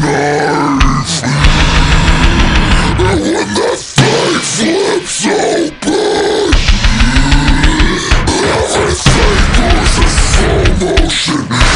knife. And when that flips open, everything goes in slow motion.